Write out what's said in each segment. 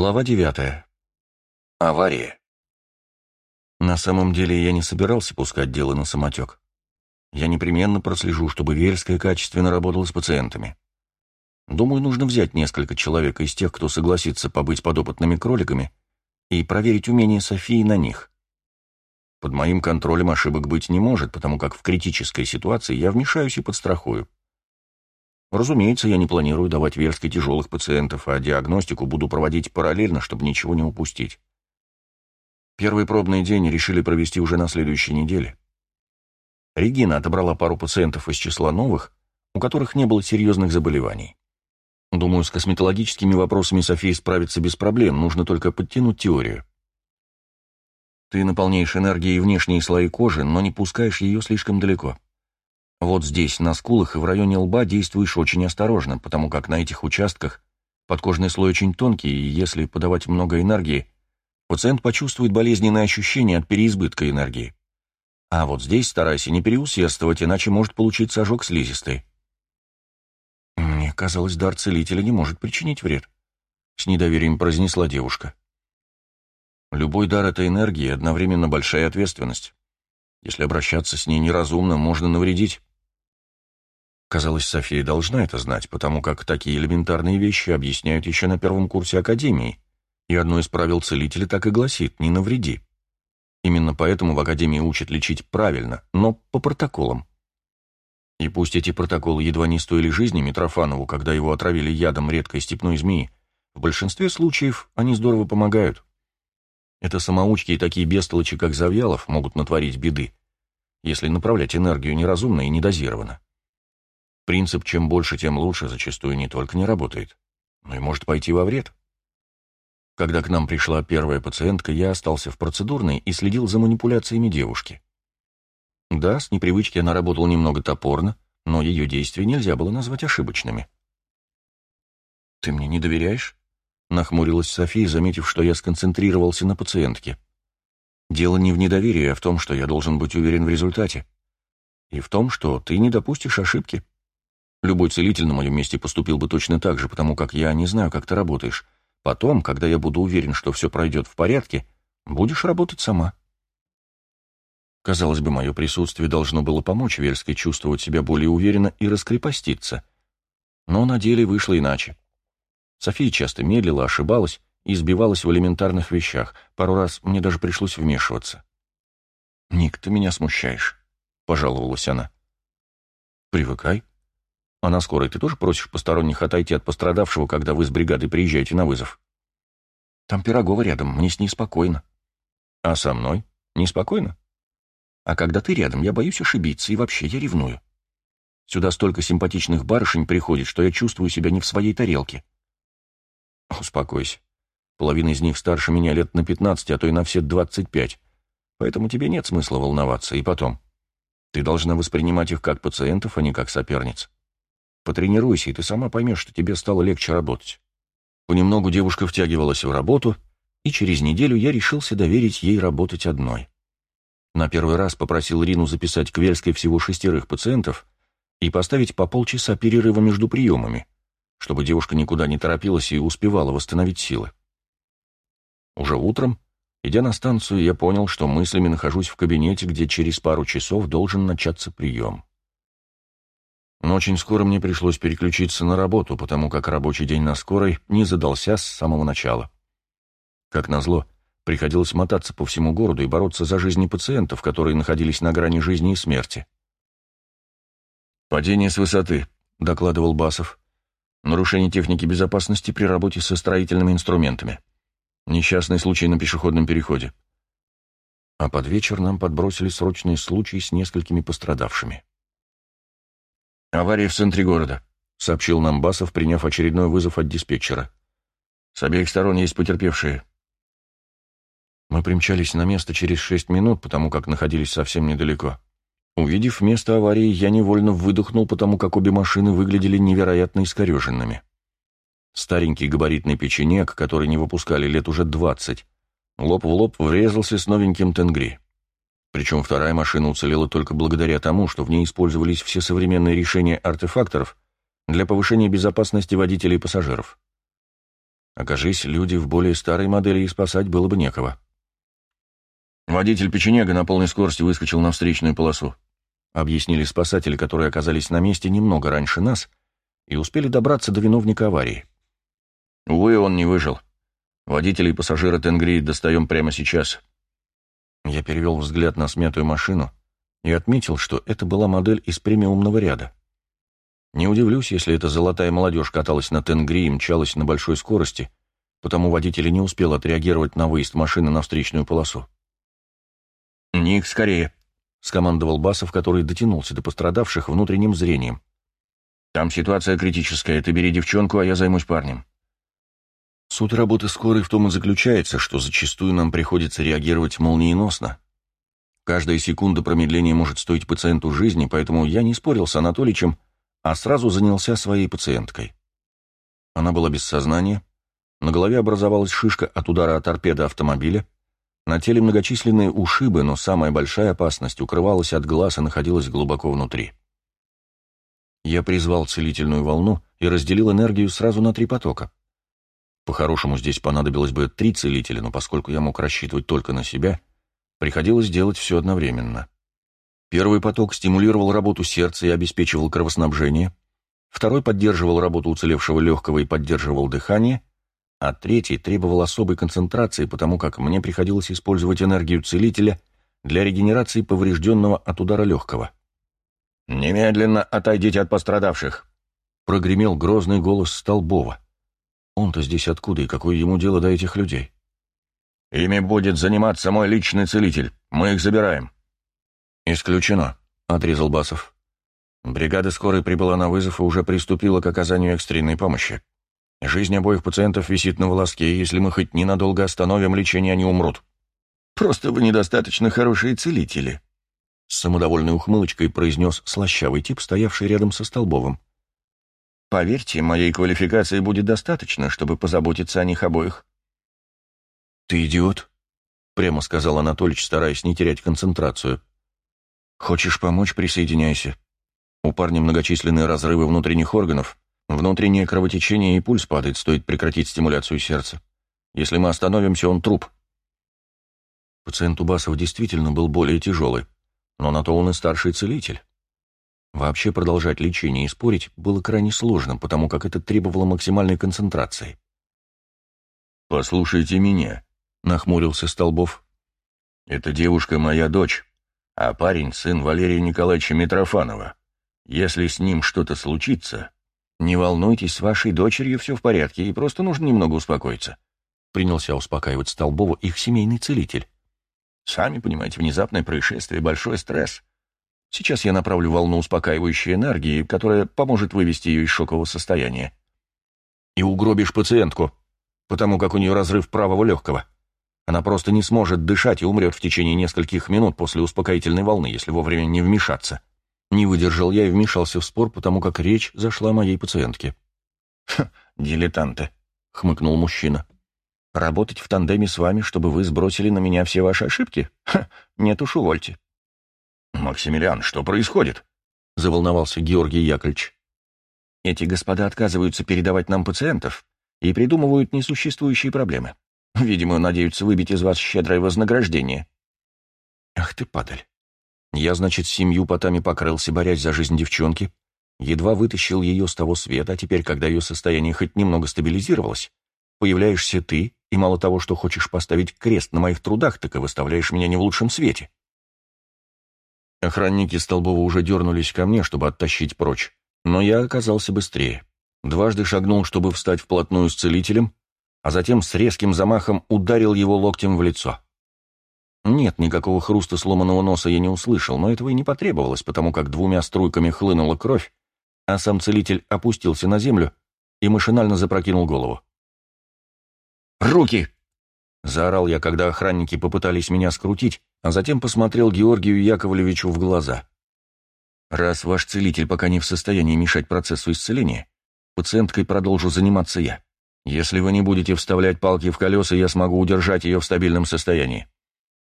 Глава девятая. Авария. На самом деле я не собирался пускать дело на самотек. Я непременно прослежу, чтобы Вельская качественно работала с пациентами. Думаю, нужно взять несколько человек из тех, кто согласится побыть подопытными кроликами, и проверить умение Софии на них. Под моим контролем ошибок быть не может, потому как в критической ситуации я вмешаюсь и подстрахую. Разумеется, я не планирую давать Верской тяжелых пациентов, а диагностику буду проводить параллельно, чтобы ничего не упустить. Первый пробный день решили провести уже на следующей неделе. Регина отобрала пару пациентов из числа новых, у которых не было серьезных заболеваний. Думаю, с косметологическими вопросами Софии справиться без проблем, нужно только подтянуть теорию. Ты наполняешь энергией внешние слои кожи, но не пускаешь ее слишком далеко. Вот здесь, на скулах и в районе лба действуешь очень осторожно, потому как на этих участках подкожный слой очень тонкий, и если подавать много энергии, пациент почувствует болезненные ощущения от переизбытка энергии. А вот здесь старайся не переусердствовать, иначе может получиться ожог слизистой. Мне казалось, дар целителя не может причинить вред. С недоверием произнесла девушка. Любой дар — это энергия одновременно большая ответственность. Если обращаться с ней неразумно, можно навредить. Казалось, София должна это знать, потому как такие элементарные вещи объясняют еще на первом курсе Академии, и одно из правил целителя так и гласит «не навреди». Именно поэтому в Академии учат лечить правильно, но по протоколам. И пусть эти протоколы едва не стоили жизни Митрофанову, когда его отравили ядом редкой степной змеи, в большинстве случаев они здорово помогают. Это самоучки и такие бестолочи, как Завьялов, могут натворить беды, если направлять энергию неразумно и недозированно. Принцип «чем больше, тем лучше» зачастую не только не работает, но и может пойти во вред. Когда к нам пришла первая пациентка, я остался в процедурной и следил за манипуляциями девушки. Да, с непривычки она работала немного топорно, но ее действия нельзя было назвать ошибочными. «Ты мне не доверяешь?» — нахмурилась София, заметив, что я сконцентрировался на пациентке. «Дело не в недоверии, а в том, что я должен быть уверен в результате. И в том, что ты не допустишь ошибки. Любой целитель на моем месте поступил бы точно так же, потому как я не знаю, как ты работаешь. Потом, когда я буду уверен, что все пройдет в порядке, будешь работать сама. Казалось бы, мое присутствие должно было помочь Вельской чувствовать себя более уверенно и раскрепоститься. Но на деле вышло иначе. София часто медлила, ошибалась и сбивалась в элементарных вещах. Пару раз мне даже пришлось вмешиваться. «Ник, ты меня смущаешь», — пожаловалась она. «Привыкай», а на скорой ты тоже просишь посторонних отойти от пострадавшего, когда вы с бригадой приезжаете на вызов? Там Пирогова рядом, мне с ней спокойно. А со мной? Неспокойно? А когда ты рядом, я боюсь ошибиться, и вообще я ревную. Сюда столько симпатичных барышень приходит, что я чувствую себя не в своей тарелке. Успокойся. Половина из них старше меня лет на пятнадцать, а то и на все двадцать пять. Поэтому тебе нет смысла волноваться. И потом, ты должна воспринимать их как пациентов, а не как соперниц. Потренируйся, и ты сама поймешь, что тебе стало легче работать. Понемногу девушка втягивалась в работу, и через неделю я решился доверить ей работать одной. На первый раз попросил Рину записать к Вельской всего шестерых пациентов и поставить по полчаса перерыва между приемами, чтобы девушка никуда не торопилась и успевала восстановить силы. Уже утром, идя на станцию, я понял, что мыслями нахожусь в кабинете, где через пару часов должен начаться прием. Но очень скоро мне пришлось переключиться на работу, потому как рабочий день на скорой не задался с самого начала. Как назло, приходилось мотаться по всему городу и бороться за жизни пациентов, которые находились на грани жизни и смерти. «Падение с высоты», — докладывал Басов. «Нарушение техники безопасности при работе со строительными инструментами. Несчастный случай на пешеходном переходе». А под вечер нам подбросили срочный случай с несколькими пострадавшими. «Авария в центре города», — сообщил нам Басов, приняв очередной вызов от диспетчера. «С обеих сторон есть потерпевшие». Мы примчались на место через шесть минут, потому как находились совсем недалеко. Увидев место аварии, я невольно выдохнул, потому как обе машины выглядели невероятно искореженными. Старенький габаритный печенек, который не выпускали лет уже двадцать, лоб в лоб врезался с новеньким Тенгри. Причем вторая машина уцелела только благодаря тому, что в ней использовались все современные решения артефакторов для повышения безопасности водителей и пассажиров. Окажись, люди в более старой модели и спасать было бы некого. Водитель печенега на полной скорости выскочил на встречную полосу. Объяснили спасатели, которые оказались на месте немного раньше нас и успели добраться до виновника аварии. Увы, он не выжил. Водителя и пассажира Тенгри достаем прямо сейчас. Я перевел взгляд на смятую машину и отметил, что это была модель из премиумного ряда. Не удивлюсь, если эта золотая молодежь каталась на Тенгри и мчалась на большой скорости, потому водитель не успел отреагировать на выезд машины на встречную полосу. «Ник, скорее!» — скомандовал Басов, который дотянулся до пострадавших внутренним зрением. «Там ситуация критическая. Ты бери девчонку, а я займусь парнем». Суть работы скорой в том и заключается, что зачастую нам приходится реагировать молниеносно. Каждая секунда промедления может стоить пациенту жизни, поэтому я не спорил с Анатоличем, а сразу занялся своей пациенткой. Она была без сознания, на голове образовалась шишка от удара от торпеды автомобиля, на теле многочисленные ушибы, но самая большая опасность укрывалась от глаз и находилась глубоко внутри. Я призвал целительную волну и разделил энергию сразу на три потока. По-хорошему, здесь понадобилось бы три целителя, но поскольку я мог рассчитывать только на себя, приходилось делать все одновременно. Первый поток стимулировал работу сердца и обеспечивал кровоснабжение, второй поддерживал работу уцелевшего легкого и поддерживал дыхание, а третий требовал особой концентрации, потому как мне приходилось использовать энергию целителя для регенерации поврежденного от удара легкого. «Немедленно отойдите от пострадавших!» — прогремел грозный голос Столбова. Он-то здесь откуда и какое ему дело до этих людей? «Ими будет заниматься мой личный целитель. Мы их забираем». «Исключено», — отрезал Басов. Бригада скорой прибыла на вызов и уже приступила к оказанию экстренной помощи. Жизнь обоих пациентов висит на волоске, и если мы хоть ненадолго остановим лечение, они умрут. «Просто вы недостаточно хорошие целители», — с самодовольной ухмылочкой произнес слащавый тип, стоявший рядом со Столбовым. «Поверьте, моей квалификации будет достаточно, чтобы позаботиться о них обоих». «Ты идиот», — прямо сказал Анатолич, стараясь не терять концентрацию. Хочешь помочь, присоединяйся. У парня многочисленные разрывы внутренних органов, внутреннее кровотечение и пульс падает, стоит прекратить стимуляцию сердца. Если мы остановимся, он труп. Пациент Убасов действительно был более тяжелый, но на то он и старший целитель. Вообще продолжать лечение и спорить было крайне сложным, потому как это требовало максимальной концентрации. «Послушайте меня», — нахмурился Столбов. «Эта девушка моя дочь а парень — сын Валерия Николаевича Митрофанова. Если с ним что-то случится, не волнуйтесь, с вашей дочерью все в порядке, и просто нужно немного успокоиться. Принялся успокаивать Столбова их семейный целитель. Сами понимаете, внезапное происшествие, большой стресс. Сейчас я направлю волну успокаивающей энергии, которая поможет вывести ее из шокового состояния. И угробишь пациентку, потому как у нее разрыв правого легкого. Она просто не сможет дышать и умрет в течение нескольких минут после успокоительной волны, если вовремя не вмешаться. Не выдержал я и вмешался в спор, потому как речь зашла о моей пациентке. «Дилетанты», — хмыкнул мужчина. «Работать в тандеме с вами, чтобы вы сбросили на меня все ваши ошибки? Ха, нет уж, увольте». «Максимилиан, что происходит?» — заволновался Георгий Яковлевич. «Эти господа отказываются передавать нам пациентов и придумывают несуществующие проблемы. Видимо, надеются выбить из вас щедрое вознаграждение. Ах ты, падаль. Я, значит, семью потами покрылся, борясь за жизнь девчонки, едва вытащил ее с того света, а теперь, когда ее состояние хоть немного стабилизировалось, появляешься ты, и мало того, что хочешь поставить крест на моих трудах, так и выставляешь меня не в лучшем свете. Охранники Столбова уже дернулись ко мне, чтобы оттащить прочь, но я оказался быстрее. Дважды шагнул, чтобы встать вплотную с целителем, а затем с резким замахом ударил его локтем в лицо. Нет, никакого хруста сломанного носа я не услышал, но этого и не потребовалось, потому как двумя струйками хлынула кровь, а сам целитель опустился на землю и машинально запрокинул голову. «Руки!» — заорал я, когда охранники попытались меня скрутить, а затем посмотрел Георгию Яковлевичу в глаза. «Раз ваш целитель пока не в состоянии мешать процессу исцеления, пациенткой продолжу заниматься я. Если вы не будете вставлять палки в колеса, я смогу удержать ее в стабильном состоянии.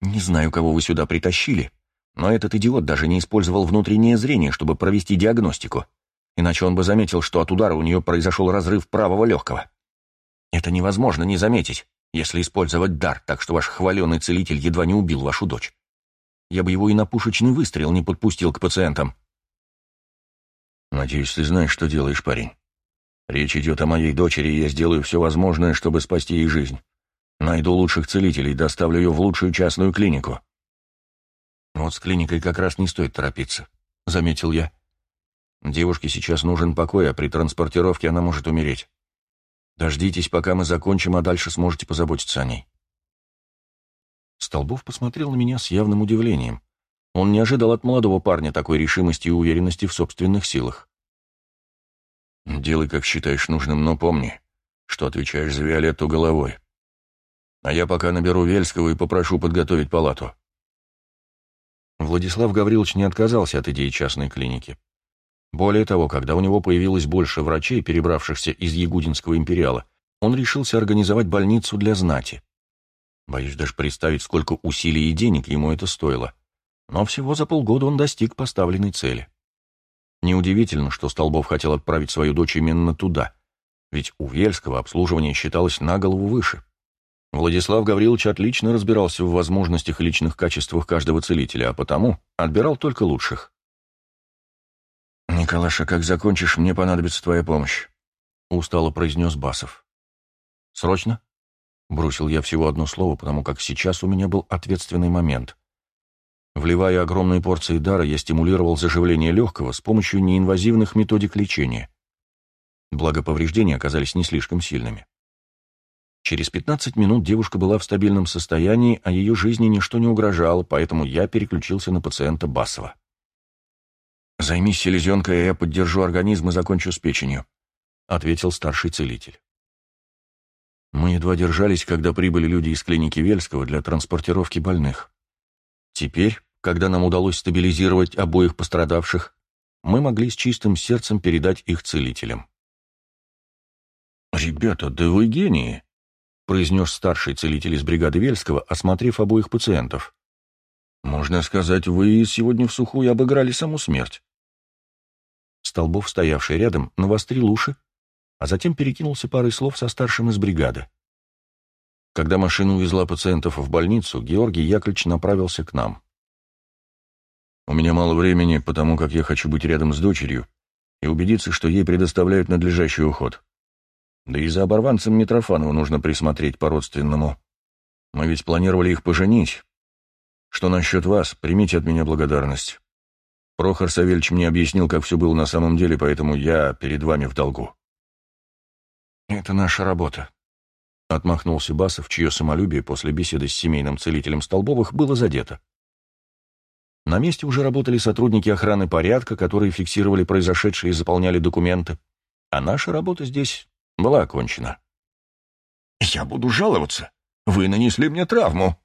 Не знаю, кого вы сюда притащили, но этот идиот даже не использовал внутреннее зрение, чтобы провести диагностику. Иначе он бы заметил, что от удара у нее произошел разрыв правого легкого. Это невозможно не заметить, если использовать дар, так что ваш хваленый целитель едва не убил вашу дочь. Я бы его и на пушечный выстрел не подпустил к пациентам. Надеюсь, ты знаешь, что делаешь, парень. Речь идет о моей дочери, и я сделаю все возможное, чтобы спасти ей жизнь. Найду лучших целителей, доставлю ее в лучшую частную клинику. Вот с клиникой как раз не стоит торопиться, — заметил я. Девушке сейчас нужен покой, а при транспортировке она может умереть. Дождитесь, пока мы закончим, а дальше сможете позаботиться о ней. Столбов посмотрел на меня с явным удивлением. Он не ожидал от молодого парня такой решимости и уверенности в собственных силах. «Делай, как считаешь нужным, но помни, что отвечаешь за Виолетту головой. А я пока наберу Вельского и попрошу подготовить палату». Владислав Гаврилович не отказался от идеи частной клиники. Более того, когда у него появилось больше врачей, перебравшихся из Ягудинского империала, он решился организовать больницу для знати. Боюсь даже представить, сколько усилий и денег ему это стоило. Но всего за полгода он достиг поставленной цели. Неудивительно, что Столбов хотел отправить свою дочь именно туда, ведь у Вельского обслуживание считалось на голову выше. Владислав Гаврилович отлично разбирался в возможностях и личных качествах каждого целителя, а потому отбирал только лучших. «Николаша, как закончишь, мне понадобится твоя помощь», — устало произнес Басов. «Срочно?» — бросил я всего одно слово, потому как сейчас у меня был ответственный момент. Вливая огромные порции дара, я стимулировал заживление легкого с помощью неинвазивных методик лечения. Благо, повреждения оказались не слишком сильными. Через 15 минут девушка была в стабильном состоянии, а ее жизни ничто не угрожало, поэтому я переключился на пациента Басова. «Займись селезенкой, а я поддержу организм и закончу с печенью», — ответил старший целитель. Мы едва держались, когда прибыли люди из клиники Вельского для транспортировки больных. Теперь, когда нам удалось стабилизировать обоих пострадавших, мы могли с чистым сердцем передать их целителям. «Ребята, да вы гении!» — произнес старший целитель из бригады Вельского, осмотрев обоих пациентов. «Можно сказать, вы сегодня в сухую обыграли саму смерть». Столбов, стоявший рядом, навострил уши, а затем перекинулся парой слов со старшим из бригады. Когда машина увезла пациентов в больницу, Георгий Яковлевич направился к нам. «У меня мало времени, потому как я хочу быть рядом с дочерью и убедиться, что ей предоставляют надлежащий уход. Да и за оборванцем Митрофанову нужно присмотреть по-родственному. Мы ведь планировали их поженить. Что насчет вас, примите от меня благодарность. Прохор Савельевич мне объяснил, как все было на самом деле, поэтому я перед вами в долгу. «Это наша работа», — отмахнулся Басов, чье самолюбие после беседы с семейным целителем Столбовых было задето. На месте уже работали сотрудники охраны порядка, которые фиксировали произошедшее и заполняли документы, а наша работа здесь была окончена. «Я буду жаловаться. Вы нанесли мне травму»,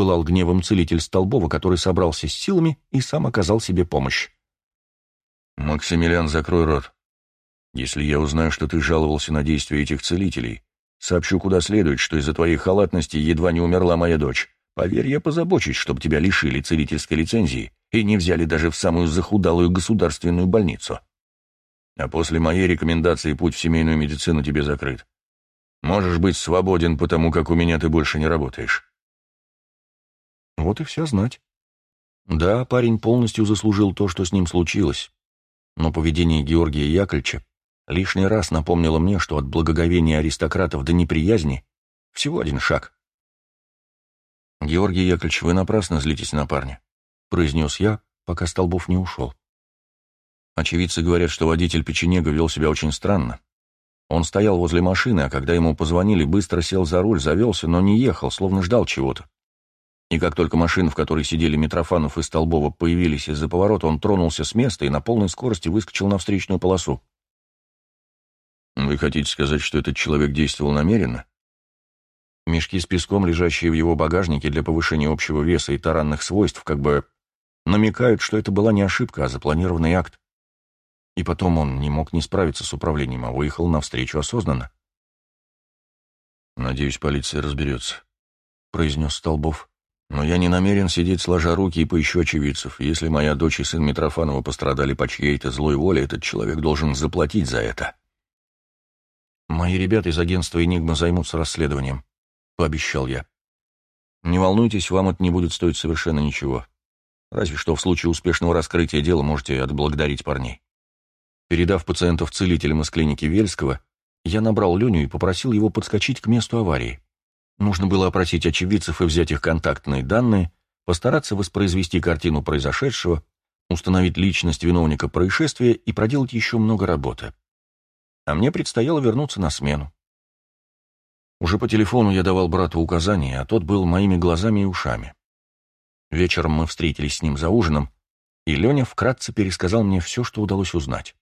пылал гневом целитель Столбова, который собрался с силами и сам оказал себе помощь. «Максимилиан, закрой рот. Если я узнаю, что ты жаловался на действия этих целителей, сообщу куда следует, что из-за твоей халатности едва не умерла моя дочь. Поверь, я позабочусь, чтобы тебя лишили целительской лицензии и не взяли даже в самую захудалую государственную больницу. А после моей рекомендации путь в семейную медицину тебе закрыт. Можешь быть свободен, потому как у меня ты больше не работаешь». Вот и вся знать. Да, парень полностью заслужил то, что с ним случилось. Но поведение Георгия Яковлевича лишний раз напомнило мне, что от благоговения аристократов до неприязни всего один шаг. «Георгий Яковлевич, вы напрасно злитесь на парня», — произнес я, пока Столбов не ушел. Очевидцы говорят, что водитель печенега вел себя очень странно. Он стоял возле машины, а когда ему позвонили, быстро сел за руль, завелся, но не ехал, словно ждал чего-то. И как только машины, в которой сидели Митрофанов и Столбова, появились из-за поворота, он тронулся с места и на полной скорости выскочил на встречную полосу. «Вы хотите сказать, что этот человек действовал намеренно?» Мешки с песком, лежащие в его багажнике для повышения общего веса и таранных свойств, как бы намекают, что это была не ошибка, а запланированный акт. И потом он не мог не справиться с управлением, а выехал навстречу осознанно. «Надеюсь, полиция разберется», — произнес Столбов. Но я не намерен сидеть сложа руки и поищу очевидцев. Если моя дочь и сын Митрофанова пострадали по чьей-то злой воле, этот человек должен заплатить за это. «Мои ребята из агентства «Энигма» займутся расследованием», — пообещал я. «Не волнуйтесь, вам это не будет стоить совершенно ничего. Разве что в случае успешного раскрытия дела можете отблагодарить парней». Передав пациентов целителям из клиники Вельского, я набрал Леню и попросил его подскочить к месту аварии. Нужно было опросить очевидцев и взять их контактные данные, постараться воспроизвести картину произошедшего, установить личность виновника происшествия и проделать еще много работы. А мне предстояло вернуться на смену. Уже по телефону я давал брату указания, а тот был моими глазами и ушами. Вечером мы встретились с ним за ужином, и Леня вкратце пересказал мне все, что удалось узнать.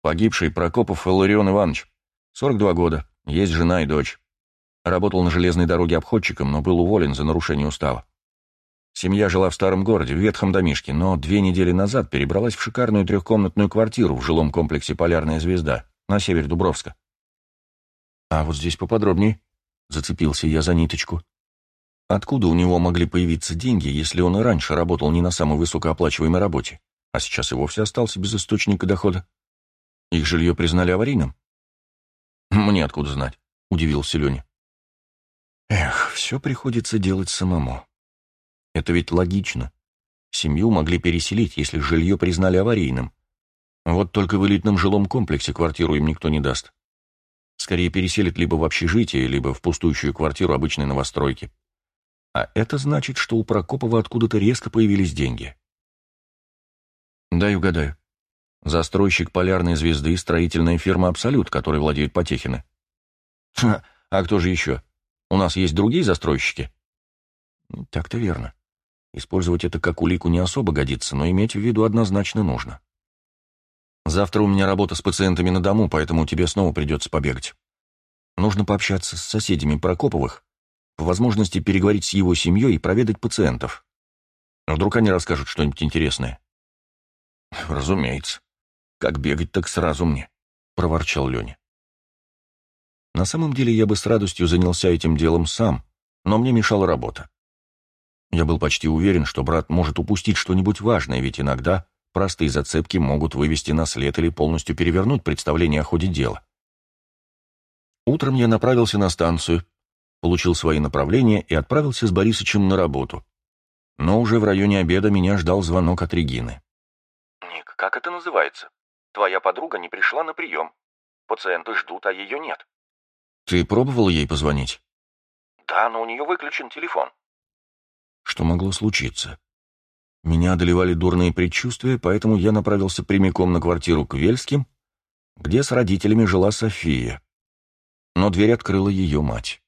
Погибший Прокопов Иларион Иванович, 42 года, есть жена и дочь. Работал на железной дороге обходчиком, но был уволен за нарушение устава. Семья жила в старом городе, в ветхом домишке, но две недели назад перебралась в шикарную трехкомнатную квартиру в жилом комплексе «Полярная звезда» на севере Дубровска. А вот здесь поподробнее. Зацепился я за ниточку. Откуда у него могли появиться деньги, если он и раньше работал не на самой высокооплачиваемой работе, а сейчас и вовсе остался без источника дохода? Их жилье признали аварийным? Мне откуда знать, удивился Леня. Эх, все приходится делать самому. Это ведь логично. Семью могли переселить, если жилье признали аварийным. Вот только в элитном жилом комплексе квартиру им никто не даст. Скорее переселят либо в общежитие, либо в пустующую квартиру обычной новостройки. А это значит, что у Прокопова откуда-то резко появились деньги. Дай угадаю. Застройщик полярной звезды строительная фирма «Абсолют», которой владеют Потехины. Ха, а кто же еще? У нас есть другие застройщики? Так-то верно. Использовать это как улику не особо годится, но иметь в виду однозначно нужно. Завтра у меня работа с пациентами на дому, поэтому тебе снова придется побегать. Нужно пообщаться с соседями Прокоповых, по возможности переговорить с его семьей и проведать пациентов. Вдруг они расскажут что-нибудь интересное. Разумеется. Как бегать, так сразу мне, — проворчал Леня. На самом деле я бы с радостью занялся этим делом сам, но мне мешала работа. Я был почти уверен, что брат может упустить что-нибудь важное, ведь иногда простые зацепки могут вывести на след или полностью перевернуть представление о ходе дела. Утром я направился на станцию, получил свои направления и отправился с Борисычем на работу. Но уже в районе обеда меня ждал звонок от Регины. «Ник, как это называется?» Твоя подруга не пришла на прием. Пациенты ждут, а ее нет. Ты пробовал ей позвонить? Да, но у нее выключен телефон. Что могло случиться? Меня одолевали дурные предчувствия, поэтому я направился прямиком на квартиру к Вельским, где с родителями жила София. Но дверь открыла ее мать.